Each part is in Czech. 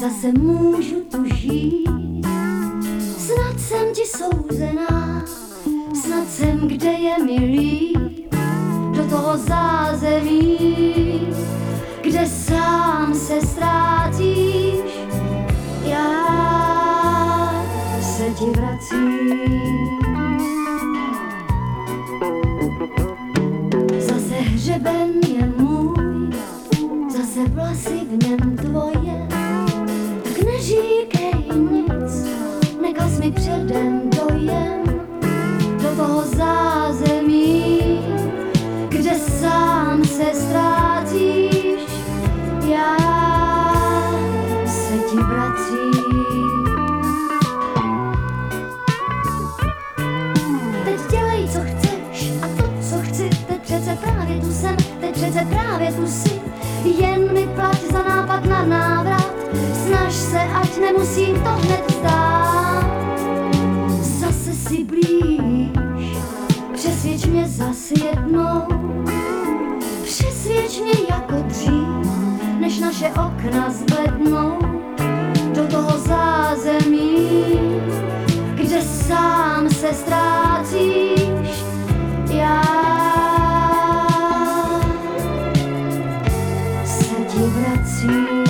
zase můžu tu žít. Snad jsem ti souzená, snad jsem, kde je mi líp, do toho zázemí, kde sám se ztrácíš. Já se ti vracím. Zase hřeben zase vlasy v něm tvoje. Tak neříkej nic, nekaz mi předem dojem do toho zázemí, kde sám se ztrácíš. Já se ti vracím. Teď dělej, co chceš a to, co chci, teď přece právě tu jsem, teď přece právě tu jsi. Jen mi plať za nápad na návrat, snaž se, ať nemusím to hned vzdát. Zase si blíž, přesvědč mě zas jednou, přesvědč mě jako dřív, než naše okna zblednou vracím.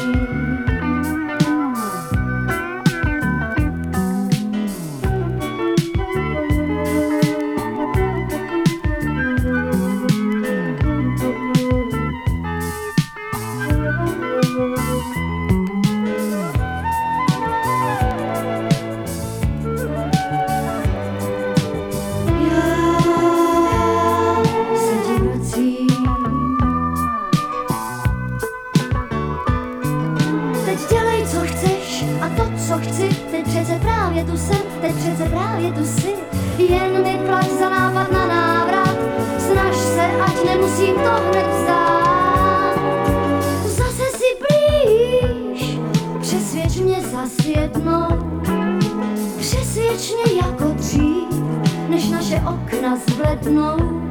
Co chci, teď přece právě tu jsem, teď přece právě tu jsi. Jen mi plať za nápad na návrat, snaž se, ať nemusím to hned vzdát. Zase si blíž, přesvědč mě zas jednou, přesvědč mě jako dřív, než naše okna zblednou